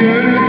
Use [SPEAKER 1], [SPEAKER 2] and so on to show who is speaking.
[SPEAKER 1] Yeah.